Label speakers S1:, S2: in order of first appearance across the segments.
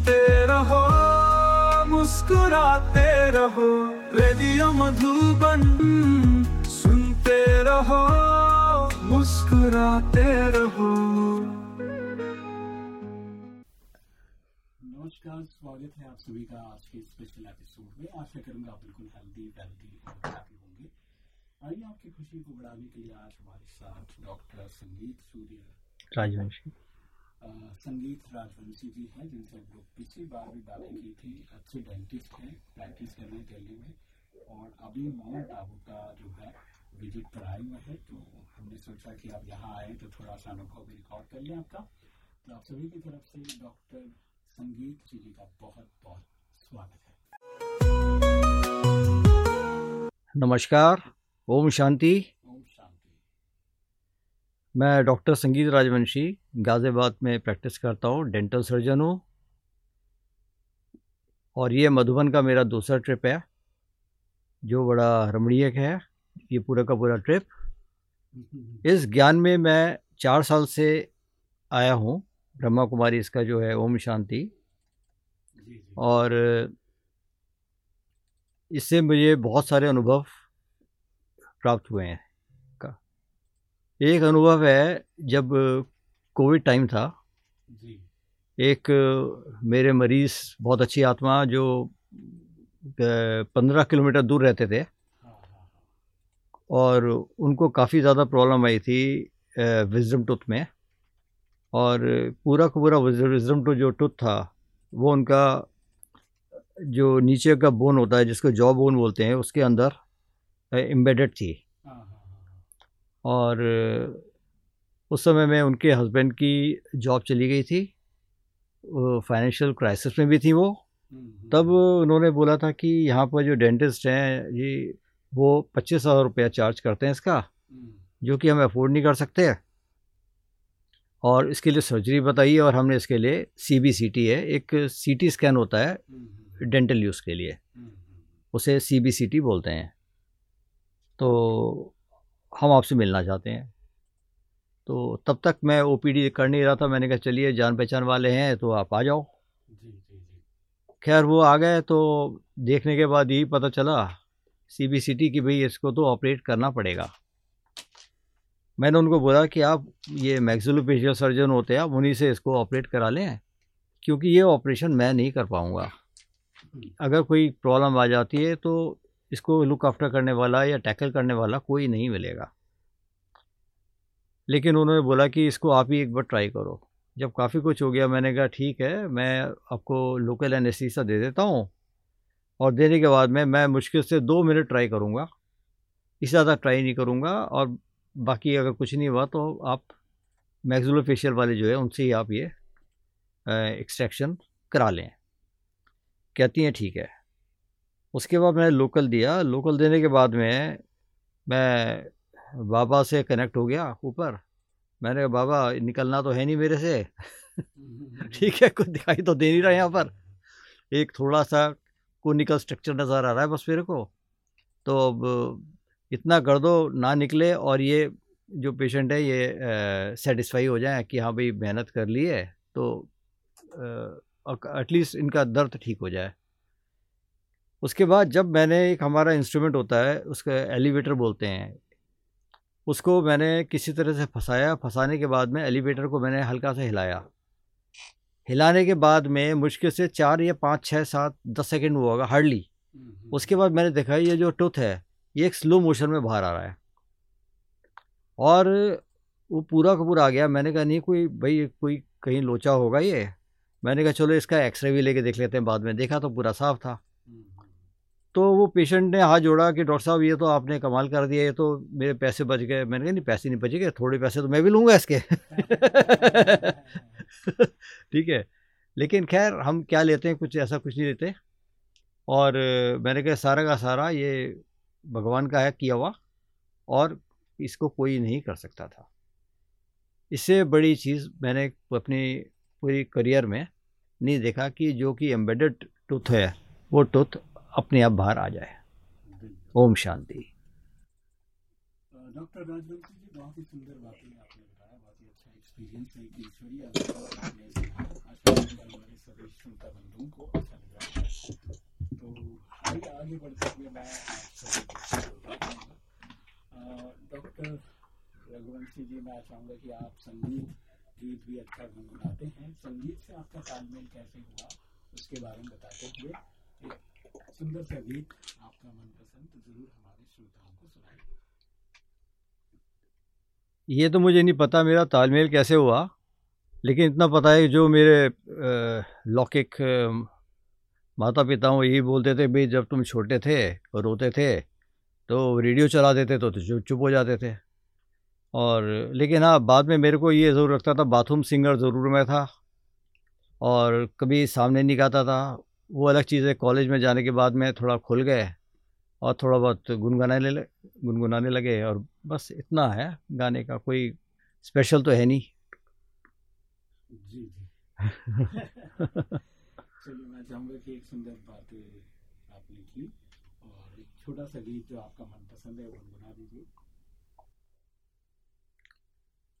S1: सुनते रहो मुस्कुराते रहो रेडियो मधुबन सुनते रहो मुस्कुराते रहो।
S2: नमस्कार स्वागत है आप सभी का आज के स्पेशल एपिसोड में। आशा करूँगा आप बिल्कुल हेल्दी वेल्दी हैप्पी होंगे। आइए आपकी खुशी को बढ़ाने के लिए आज हमारे साथ डॉक्टर संगीत सूर्य।
S3: राजवंशी।
S2: संगीत राजवंशी जी हैं, जिनसे हम लोग पिछली बार भी बातें की थी। अच्छे डेंटिस्ट हैं प्रैक्टिस कर रहे हैं दिल्ली में। और अभी माउंट आबू का जो है विज़िट पर आए हुए हैं तो हमने सोचा कि आप यहाँ आए तो थोड़ा सा अनुभव भी रिकॉर्ड कर लें आपका। तो आप सभी की तरफ़ से डॉक्टर संगीत जी जी का बहुत बहुत स्वागत है।
S3: नमस्कार ओम शांति
S2: ओम शांति।
S3: मैं डॉक्टर संगीत राजवंशी गाज़ियाबाद में प्रैक्टिस करता हूँ डेंटल सर्जन हूँ। और ये मधुबन का मेरा दूसरा ट्रिप है जो बड़ा रमणीय है ये पूरा का पूरा ट्रिप इस ज्ञान में मैं चार साल से आया हूँ ब्रह्मा कुमारी इसका जो है ओम शांति। और इससे मुझे बहुत सारे अनुभव प्राप्त हुए हैं। एक अनुभव है जब कोविड टाइम था।
S2: जी।
S3: एक मेरे मरीज़ बहुत अच्छी आत्मा जो पंद्रह किलोमीटर दूर रहते थे।
S2: हाँ हाँ हाँ।
S3: और उनको काफ़ी ज़्यादा प्रॉब्लम आई थी विजडम टूथ में। और पूरा का पूरा विजडम टूथ जो टूथ था वो उनका जो नीचे का बोन होता है जिसको जॉ बोन बोलते हैं उसके अंदर एम्बेडेड थी। और उस समय में उनके हस्बैंड की जॉब चली गई थी। फाइनेंशियल क्राइसिस में भी थी वो।
S2: हम्म, हम्म,
S3: तब उन्होंने बोला था कि यहाँ पर जो डेंटिस्ट हैं जी वो पच्चीस हज़ार रुपया चार्ज करते हैं इसका
S2: हम्म,
S3: जो कि हम अफोर्ड नहीं कर सकते। और इसके लिए सर्जरी बताइए और हमने इसके लिए सी बी सी टी है। एक सी टी स्कैन होता है
S2: हम्म, हम्म,
S3: डेंटल यूज़ के लिए।
S2: हम्म, हम्म,
S3: उसे सी बी सी टी बोलते हैं। तो हम आपसे मिलना चाहते हैं। तो तब तक मैं ओ पी डी कर नहीं रहा था। मैंने कहा चलिए जान पहचान वाले हैं तो आप आ जाओ। खैर वो आ गए तो देखने के बाद यही पता चला सी बी सी टी कि भाई इसको तो ऑपरेट करना पड़ेगा। मैंने उनको बोला कि आप ये मैक्सिलोफेशियल सर्जन होते हैं आप उन्हीं से इसको ऑपरेट करा लें क्योंकि ये ऑपरेशन मैं नहीं कर पाऊँगा। अगर कोई प्रॉब्लम आ जाती है तो इसको लुक आफ्टर करने वाला या टैकल करने वाला कोई नहीं मिलेगा। लेकिन उन्होंने बोला कि इसको आप ही एक बार ट्राई करो। जब काफ़ी कुछ हो गया, मैंने कहा, ठीक है, मैं आपको लोकल एनेस्थीसिया दे देता हूँ और देने के बाद में मैं मुश्किल से दो मिनट ट्राई करूँगा। इससे ज़्यादा ट्राई नहीं करूँगा और बाकी अगर कुछ नहीं हुआ तो आप मैक्सिलोफेशियल वाले जो है, उनसे ही आप ये एक्सट्रैक्शन करा लें। कहती हैं, ठीक है। उसके बाद मैंने लोकल दिया। लोकल देने के बाद में मैं बाबा से कनेक्ट हो गया ऊपर। मैंने कहा, बाबा, निकलना तो है नहीं मेरे से। ठीक है, कुछ दिखाई तो दे नहीं रहा यहाँ पर। एक थोड़ा सा कोनिकल स्ट्रक्चर नज़र आ रहा है बस मेरे को। तो अब इतना कर दो, ना निकले और ये जो पेशेंट है, ये सेटिस्फाई हो जाए कि हाँ भाई, मेहनत कर ली है तो एटलीस्ट इनका दर्द ठीक हो जाए। उसके बाद जब मैंने एक हमारा इंस्ट्रूमेंट होता है उसका एलिवेटर बोलते हैं उसको मैंने किसी तरह से फंसाया। फंसाने के बाद में एलिवेटर को मैंने हल्का सा हिलाया। हिलाने के बाद में मुश्किल से चार या पाँच छः सात दस सेकेंड हुआ होगा हार्डली।
S2: हम्म, हम्म,
S3: उसके बाद मैंने देखा ये जो टूथ है ये एक स्लो मोशन में बाहर आ रहा है। और वो पूरा का पूरा आ गया। मैंने कहा नहीं कोई भाई कोई कहीं लोचा होगा ये? मैंने कहा चलो इसका एक्सरे भी लेके देख लेते हैं बाद में। देखा तो पूरा साफ़ था। तो वो पेशेंट ने हाथ जोड़ा कि, डॉक्टर साहब, ये तो आपने कमाल कर दिया, ये तो मेरे पैसे बच गए। मैंने कहा, नहीं, पैसे नहीं बचे गए थोड़े पैसे तो मैं भी लूँगा इसके। ठीक है। लेकिन खैर, हम क्या लेते हैं, कुछ ऐसा कुछ नहीं लेते। और मैंने कहा, सारा का सारा ये भगवान का है, किया हुआ, और इसको कोई नहीं कर सकता था। इससे बड़ी चीज़ मैंने अपनी पूरी करियर में नहीं देखा कि जो कि एम्बेडेड टूथ है, वो टूथ अपने आप बाहर आ जाए। ओम शांति।
S2: डॉक्टर राजवंशी जी बहुत ही सुंदर बातें आपने बताया बहुत ही अच्छा एक्सपीरियंस है कि हमारे सभी श्रोता बंधुओं को अच्छा लग रहा है। तो आइए आगे बढ़ते हुए मैं डॉक्टर रघुवंशी जी मैं चाहूँगा कि आप संगीत गीत भी अच्छा गुनगुनाते हैं। संगीत से आपका तालमेल कैसे हुआ उसके बारे में बताते हुए सुंदर सा गीत आपका मनपसंद ज़रूर हमारे श्रोताओं को सुनाइए।
S3: ये तो मुझे नहीं पता मेरा तालमेल कैसे हुआ लेकिन इतना पता है जो मेरे लौकिक माता पिता वो यही बोलते थे भाई जब तुम छोटे थे और रोते थे तो रेडियो चला देते तो, चुप चुप हो जाते थे। और लेकिन हाँ बाद में मेरे को ये ज़रूर लगता था बाथरूम सिंगर ज़रूर मैं था। और कभी सामने नहीं गाता था वो अलग चीज़ है। कॉलेज में जाने के बाद में थोड़ा खुल गए और थोड़ा बहुत गुनगुनाने ले गुनगुनाने लगे और बस इतना है गाने का कोई स्पेशल तो है नहीं।
S2: जी जी। चलिए मैं चाहूँगा कि एक सुंदर बात आपने की और एक छोटा सा गीत जो आपका मनपसंद है वो गुनगुना दीजिए।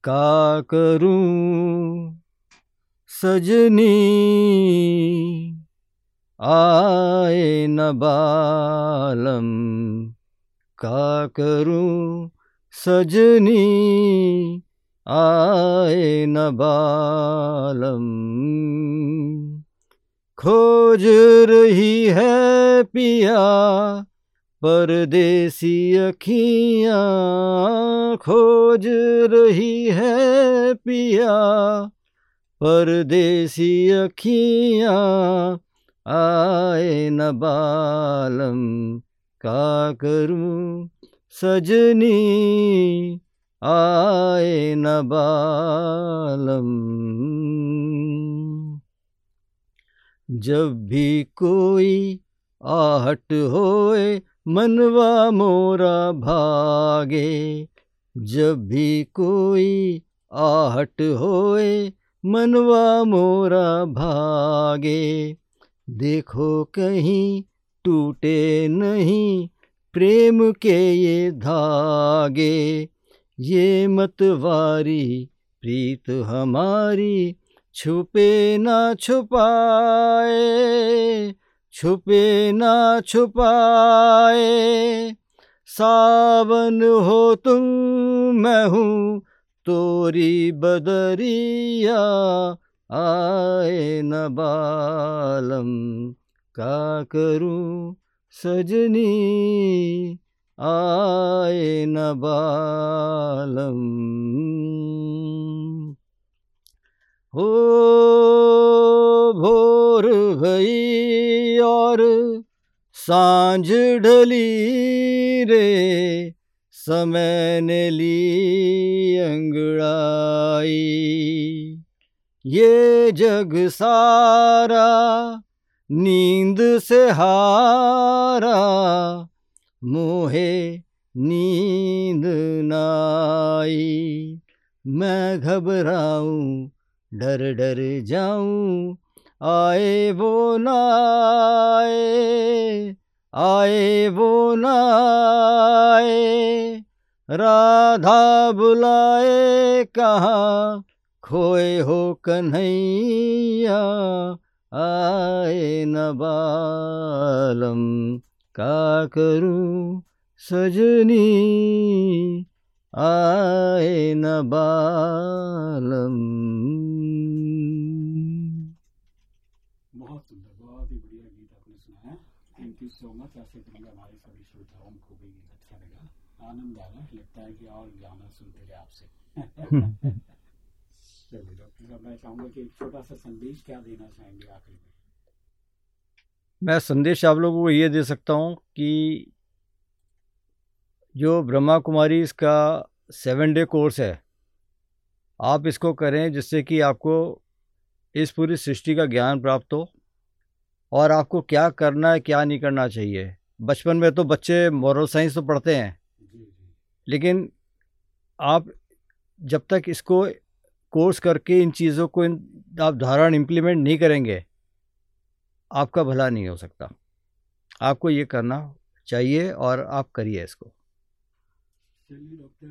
S3: का करूँ सजनी आए न बालम, का करूँ सजनी? आए न बालम, खोज रही है पिया परदेसी अखियाँ, खोज रही है पिया परदेसी अखियाँ आए न बालम, का करूँ सजनी? आए न बालम। जब भी कोई आहट होए, मनवा मोरा भागे। जब भी कोई आहट होए, मनवा मोरा भागे। देखो कहीं टूटे नहीं प्रेम के ये धागे। ये मतवारी प्रीत हमारी, छुपे ना छुपाए, छुपे ना छुपाए। सावन हो तुम, मैं हूँ तोरी बदरिया आए न बालम, का करूँ सजनी? आए न बालम। हो भोर भई और साँझ ढली रे, समय ने ली अंगड़ाई। ये जग सारा नींद से हारा, मोहे नींद नाई। मैं घबराऊं, डर डर जाऊँ, आए वो नाए, आए वो नाए। राधा बुलाए कहाँ खोए हो कन्हैया आए न बालम का करूँ सजनी? आए न बालम।
S2: बहुत सुंदर बहुत ही बढ़िया गीत आपने सुनाया थैंक यू सो मच करेंगे हमारे सभी श्रोताओं को भी अच्छा लगा। आनंद आ रहा लगता है कि और गाना सुनते रहे आपसे। चलिए डॉक्टर साहब मैं चाहूँगा कि एक छोटा सा संदेश क्या देना चाहेंगे आखिर में?
S3: मैं संदेश आप लोगों को ये दे सकता हूँ कि जो ब्रह्मा कुमारी इसका सेवन डे कोर्स है आप इसको करें जिससे कि आपको इस पूरी सृष्टि का ज्ञान प्राप्त हो और आपको क्या करना है क्या नहीं करना चाहिए। बचपन में तो बच्चे मॉरल साइंस तो पढ़ते हैं लेकिन आप जब तक इसको कोर्स करके इन चीज़ों को इन, आप धारण इम्प्लीमेंट नहीं करेंगे, आपका भला नहीं हो सकता। आपको ये करना चाहिए और आप करिए इसको।
S2: चलिए डॉक्टर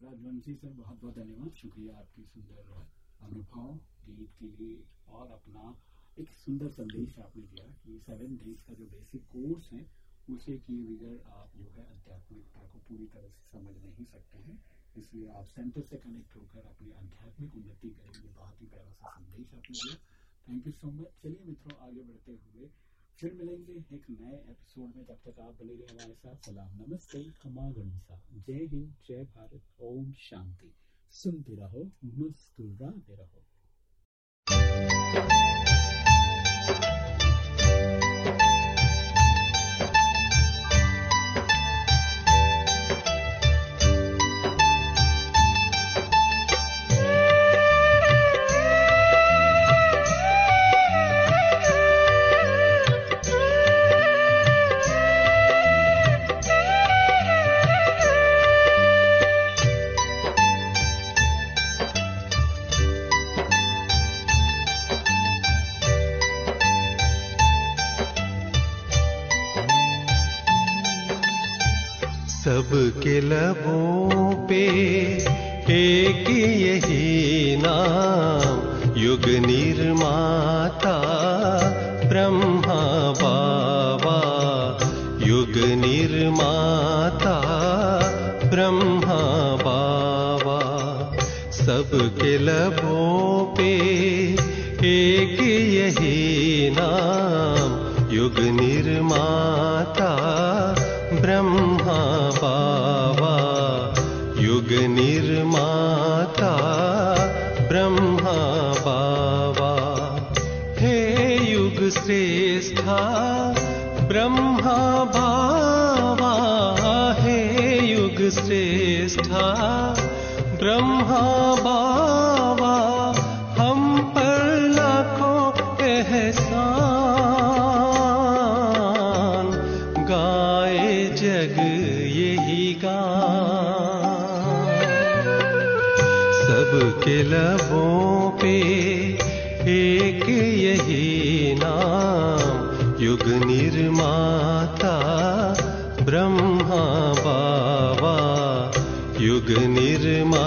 S2: राजवंशी सर, बहुत बहुत धन्यवाद। शुक्रिया आपकी सुंदर अनुभव, गीत के लिए और अपना एक सुंदर संदेश आपने दिया कि सेवन डेज़ का जो बेसिक कोर्स है, उसे किए बगैर आप जो है आध्यात्मिकता को पूरी तरह से समझ नहीं सकते हैं। इसलिए आप सेंटर से कनेक्ट होकर अपनी आध्यात्मिक उन्नति करेंगे। बहुत ही प्यारा सा संदेश आपने दिया। थैंक यू सो मच चलिए मित्रों, आगे बढ़ते हुए फिर मिलेंगे एक नए एपिसोड में। तब तक आप बने रहिए हमारे साथ। सलाम, नमस्ते, खमा गणिसा। जय हिंद, जय भारत। ओम शांति। सुनते रहो, मुस्कुराते रहो।
S4: युग निर्माता ब्रह्मा बाबा। युग निर्माता ब्रह्मा लबों पे एक यही नाम ब्रह्मा भावा हे युगश्रेष्ठा। ब्रह्मा बा युगनिर्माता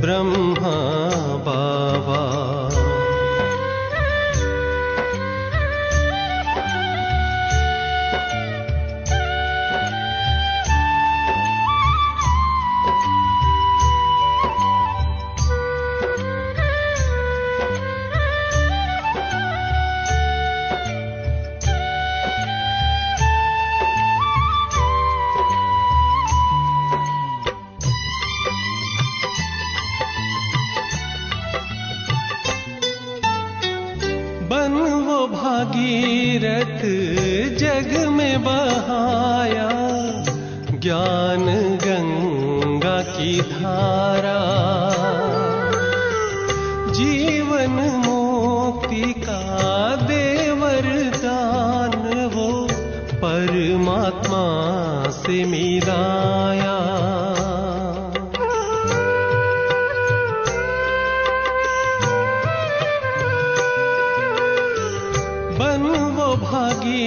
S4: ब्रह्मापा भागीरथ जग में बहाया। ज्ञान गंगा की धारा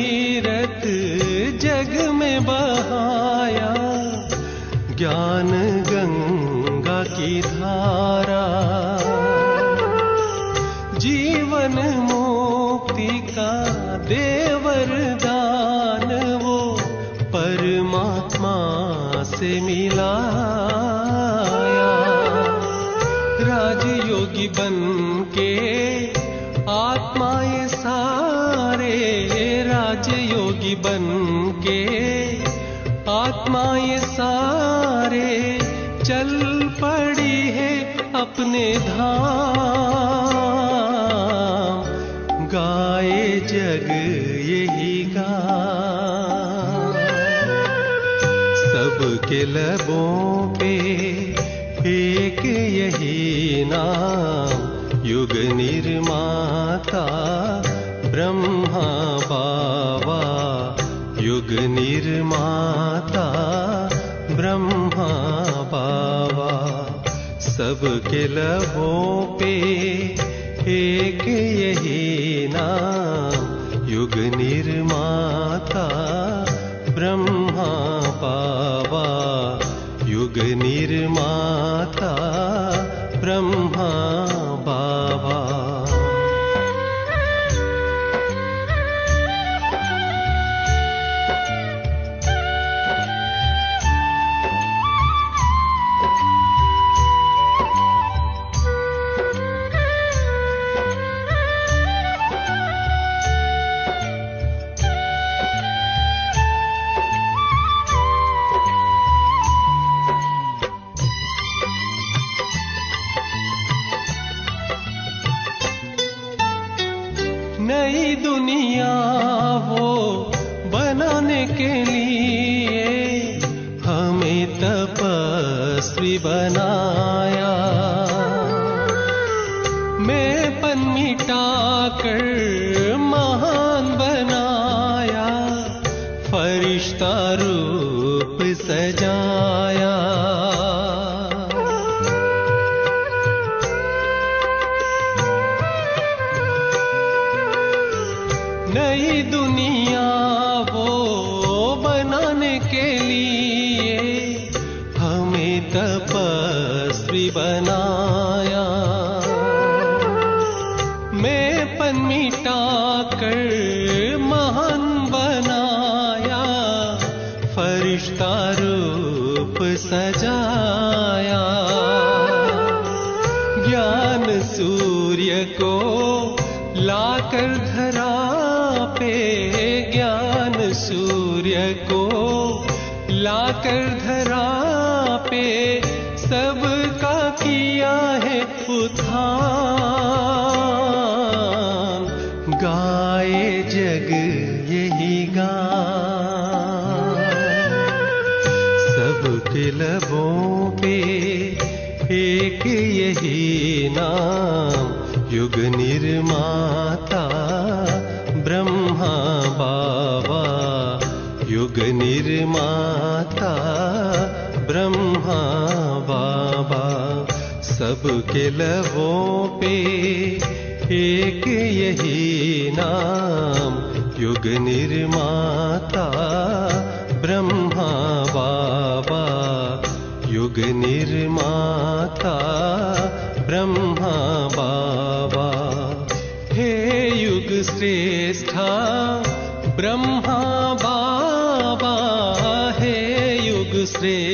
S4: भागीरथ जग में बहाया ज्ञान गंगा की धारा चल पड़ी है अपने धाम। गाए जग यही गान सबके लबों पे एक यही नाम। युग निर्माता, ब्रह्मा बाबा। युग निर्माता सबके लबों पे एक यही नाम युग निर्माता ब्रह्मा बाबा। युग निर्माता ब्रह्मा लाकर धरा पे ज्ञान सूर्य को। लाकर धरा पे सब का किया है उत्थान। गाए जग यही गान। सबके लबों पे एक यही नाम। युग निर्माता ब्रह्मा बाबा, युग निर्माता, ब्रह्मा बाबा सबके लबों पे एक यही नाम, युग निर्माता, ब्रह्मा बाबा, युग निर्माता, ब्रह्मा श्रेष्ठा ब्रह्मा बाबा है युग श्रेष्ठा।